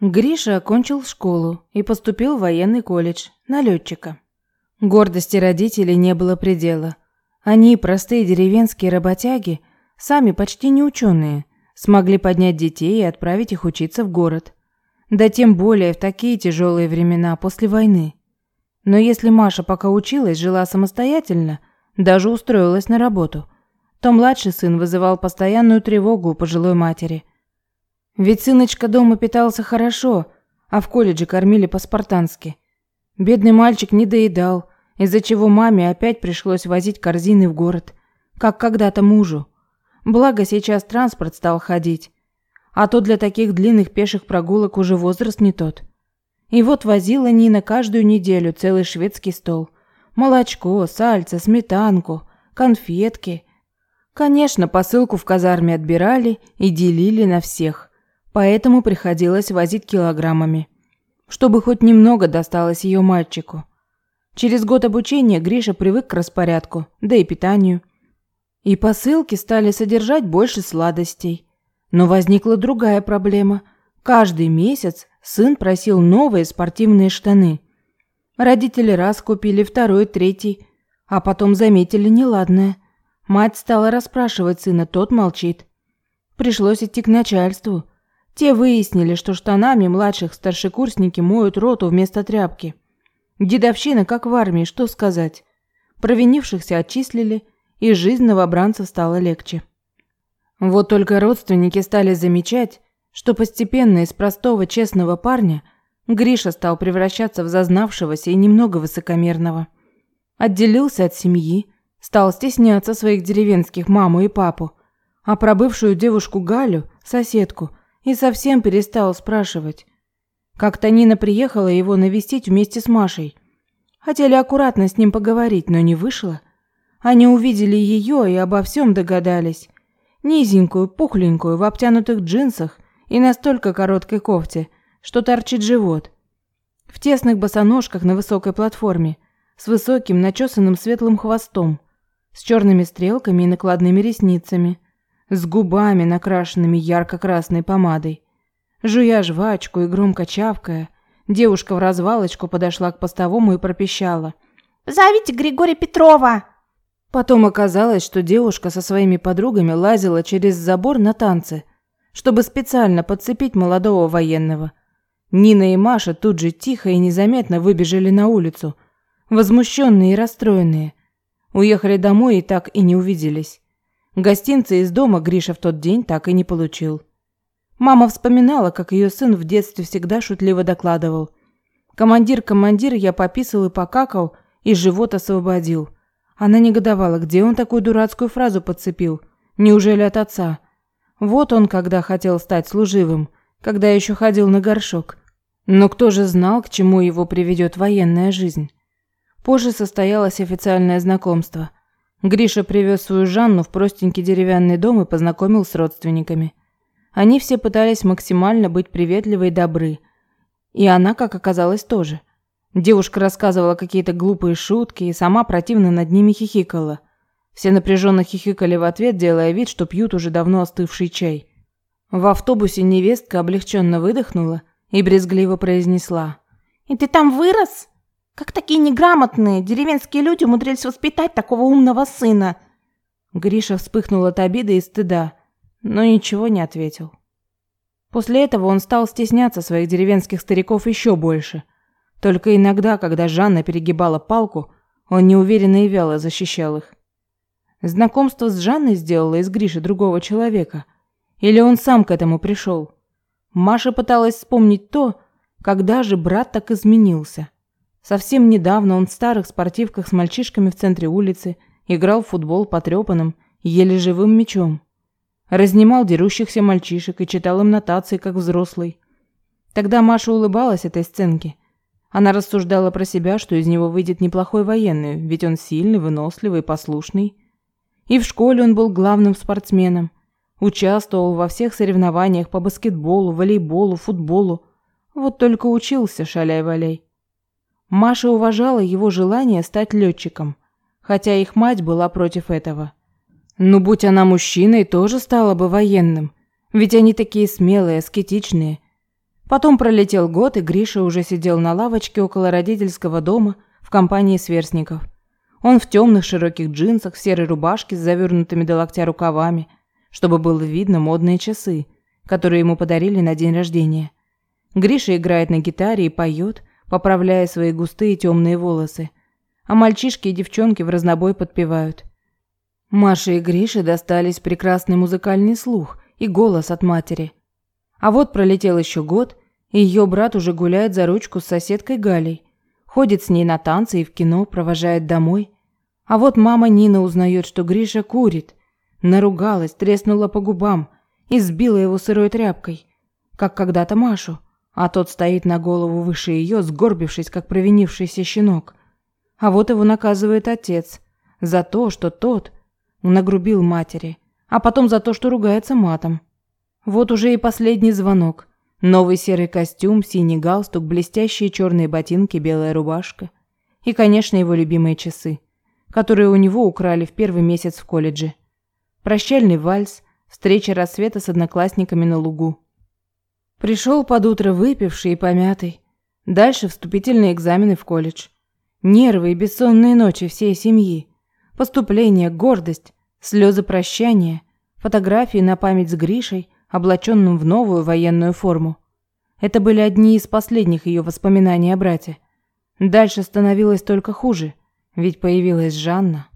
Гриша окончил школу и поступил в военный колледж на летчика. Гордости родителей не было предела. Они, простые деревенские работяги, сами почти не ученые, смогли поднять детей и отправить их учиться в город. Да тем более в такие тяжелые времена после войны. Но если Маша пока училась, жила самостоятельно, даже устроилась на работу, то младший сын вызывал постоянную тревогу у пожилой матери – ведь сыночка дома питался хорошо, а в колледже кормили по-спартански. Бедный мальчик не доедал, из-за чего маме опять пришлось возить корзины в город, как когда-то мужу. Благо сейчас транспорт стал ходить, а то для таких длинных пеших прогулок уже возраст не тот. И вот возила Нина каждую неделю целый шведский стол. Молочко, сальце, сметанку, конфетки. Конечно, посылку в казарме отбирали и делили на всех поэтому приходилось возить килограммами, чтобы хоть немного досталось ее мальчику. Через год обучения Гриша привык к распорядку, да и питанию. И посылки стали содержать больше сладостей. Но возникла другая проблема. Каждый месяц сын просил новые спортивные штаны. Родители раз купили, второй, третий, а потом заметили неладное. Мать стала расспрашивать сына, тот молчит. Пришлось идти к начальству – те выяснили, что штанами младших старшекурсники моют роту вместо тряпки. Дедовщина, как в армии, что сказать. Провинившихся отчислили, и жизнь новобранцев стала легче. Вот только родственники стали замечать, что постепенно из простого честного парня Гриша стал превращаться в зазнавшегося и немного высокомерного. Отделился от семьи, стал стесняться своих деревенских маму и папу, а про бывшую девушку Галю, соседку – и совсем перестал спрашивать. Как-то Нина приехала его навестить вместе с Машей. Хотели аккуратно с ним поговорить, но не вышло. Они увидели ее и обо всем догадались. Низенькую, пухленькую, в обтянутых джинсах и настолько короткой кофте, что торчит живот. В тесных босоножках на высокой платформе, с высоким начесанным светлым хвостом, с черными стрелками и накладными ресницами – с губами, накрашенными ярко-красной помадой. Жуя жвачку и громко чавкая, девушка в развалочку подошла к постовому и пропищала. «Зовите Григория Петрова!» Потом оказалось, что девушка со своими подругами лазила через забор на танцы, чтобы специально подцепить молодого военного. Нина и Маша тут же тихо и незаметно выбежали на улицу, возмущенные и расстроенные. Уехали домой и так и не увиделись. Гостинцы из дома Гриша в тот день так и не получил. Мама вспоминала, как ее сын в детстве всегда шутливо докладывал. «Командир, командир, я пописал и покакал, и живот освободил». Она негодовала, где он такую дурацкую фразу подцепил. Неужели от отца? Вот он, когда хотел стать служивым, когда еще ходил на горшок. Но кто же знал, к чему его приведет военная жизнь? Позже состоялось официальное знакомство – Гриша привез свою Жанну в простенький деревянный дом и познакомил с родственниками. Они все пытались максимально быть приветливы и добры. И она, как оказалось, тоже. Девушка рассказывала какие-то глупые шутки и сама противно над ними хихикала. Все напряженно хихикали в ответ, делая вид, что пьют уже давно остывший чай. В автобусе невестка облегченно выдохнула и брезгливо произнесла. «И ты там вырос?» Как такие неграмотные деревенские люди умудрились воспитать такого умного сына? Гриша вспыхнул от обиды и стыда, но ничего не ответил. После этого он стал стесняться своих деревенских стариков еще больше. Только иногда, когда Жанна перегибала палку, он неуверенно и вяло защищал их. Знакомство с Жанной сделало из Гриши другого человека. Или он сам к этому пришел? Маша пыталась вспомнить то, когда же брат так изменился. Совсем недавно он в старых спортивках с мальчишками в центре улицы играл в футбол потрепанным, еле живым мячом. Разнимал дерущихся мальчишек и читал им нотации, как взрослый. Тогда Маша улыбалась этой сценке. Она рассуждала про себя, что из него выйдет неплохой военный, ведь он сильный, выносливый, послушный. И в школе он был главным спортсменом. Участвовал во всех соревнованиях по баскетболу, волейболу, футболу. Вот только учился, шаляй-валяй. Маша уважала его желание стать летчиком, хотя их мать была против этого. Но «Ну, будь она мужчиной, тоже стала бы военным, ведь они такие смелые, аскетичные. Потом пролетел год, и Гриша уже сидел на лавочке около родительского дома в компании сверстников. Он в темных широких джинсах, в серой рубашке с завернутыми до локтя рукавами, чтобы было видно модные часы, которые ему подарили на день рождения. Гриша играет на гитаре и поет, поправляя свои густые темные волосы. А мальчишки и девчонки в разнобой подпевают. Маше и Грише достались прекрасный музыкальный слух и голос от матери. А вот пролетел еще год, и ее брат уже гуляет за ручку с соседкой Галей. Ходит с ней на танцы и в кино, провожает домой. А вот мама Нина узнает, что Гриша курит. Наругалась, треснула по губам и сбила его сырой тряпкой, как когда-то Машу а тот стоит на голову выше ее, сгорбившись, как провинившийся щенок. А вот его наказывает отец за то, что тот нагрубил матери, а потом за то, что ругается матом. Вот уже и последний звонок. Новый серый костюм, синий галстук, блестящие черные ботинки, белая рубашка. И, конечно, его любимые часы, которые у него украли в первый месяц в колледже. Прощальный вальс, встреча рассвета с одноклассниками на лугу. Пришел под утро выпивший и помятый. Дальше вступительные экзамены в колледж. Нервы и бессонные ночи всей семьи. Поступление, гордость, слезы прощания, фотографии на память с Гришей, облаченным в новую военную форму. Это были одни из последних ее воспоминаний о брате. Дальше становилось только хуже, ведь появилась Жанна.